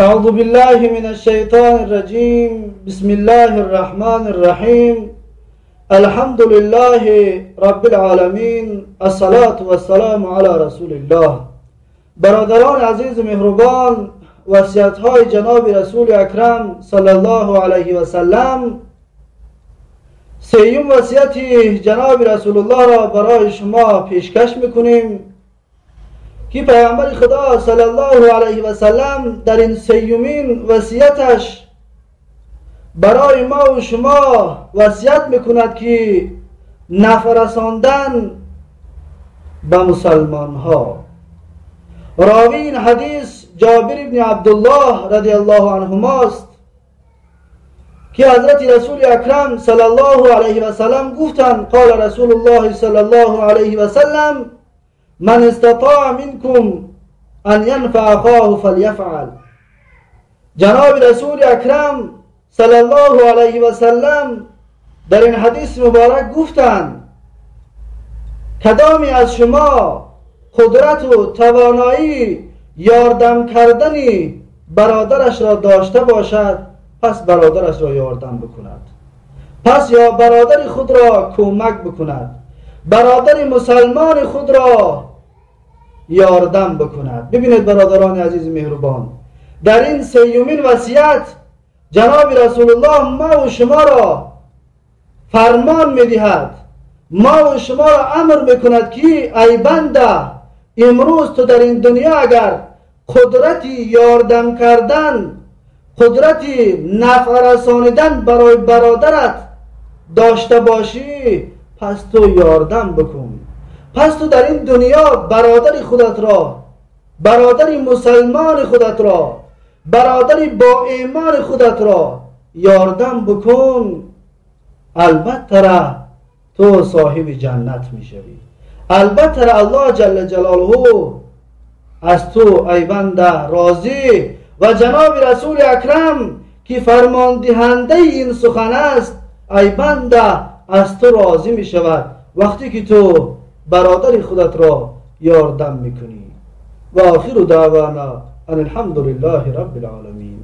أعوذ بالله من الشيطان الرجيم. بسم الله الرحمن الرحيم. الحمد لله رب العالمين. الصلاة والسلام على رسول الله. برادران عزیز مهربان وصیت های جناب رسول اکرم صلی الله علیه و سلم. سیوم جناب رسول الله را برای شما پیشکش میکنیم. که پیامبر خدا صلی الله علیه و سلم در این سیومین وصیتش برای ما و شما وصیت می‌کند که نفرساندن به مسلمان ها راوی این حدیث جابر ابن عبدالله رضی الله عنهماست که حضرت رسول اکرم صلی الله علیه و سلم گفتند قال رسول الله صلی الله علیه و سلم من استطاع منكم ان ينفع اخاه فليفعل جناب رسول اکرم صلی الله علیه و سلم در این حدیث مبارک گفتند کدامی از شما قدرت و توانایی یاردم کردنی برادرش را داشته باشد پس برادرش را یاردم بکند. پس یا برادر خود را کمک بکند. برادر مسلمان خود را یاردم بکند. ببینید برادران عزیز مهربان در این سیومین وصیت جناب رسول الله ما و شما را فرمان می‌دهد. ما و شما را امر می‌کند که ای بنده امروز تو در این دنیا اگر قدرتی یاردم کردن قدرتی نفع رسانیدن برای برادرت داشته باشی پس تو یاردم بکن. پس تو در این دنیا برادر خودت را برادر مسلمان خودت را برادر با ایمان خودت را یاردم بکن. البته تو صاحب جنت می‌شوی. البته الله جل جلاله از تو ای بنده راضی و جناب رسول اکرم که فرمان دهنده این سخن است ای بنده از تو راضی می شود. وقتی که تو برادر خودت را یاردم می‌کنی و آخر دعوانا ان الحمد لله رب العالمین.